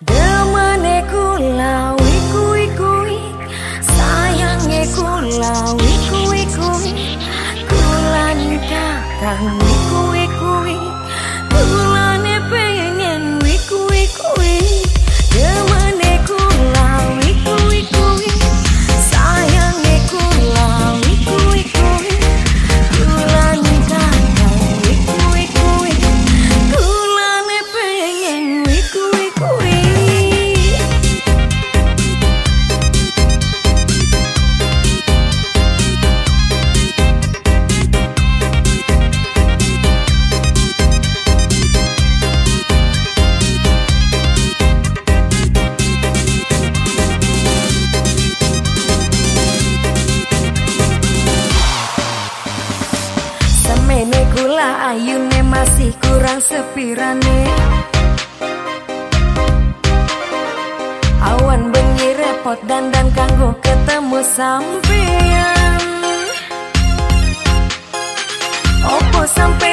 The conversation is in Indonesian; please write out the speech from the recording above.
Demane kula wiku wiku sayange kula wiku wiku kula nikah wiku kula ayune masih kurang sepirane. Awan bengi repot dan dan kanggo ketemu sampean Opo rakoso